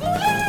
Woo!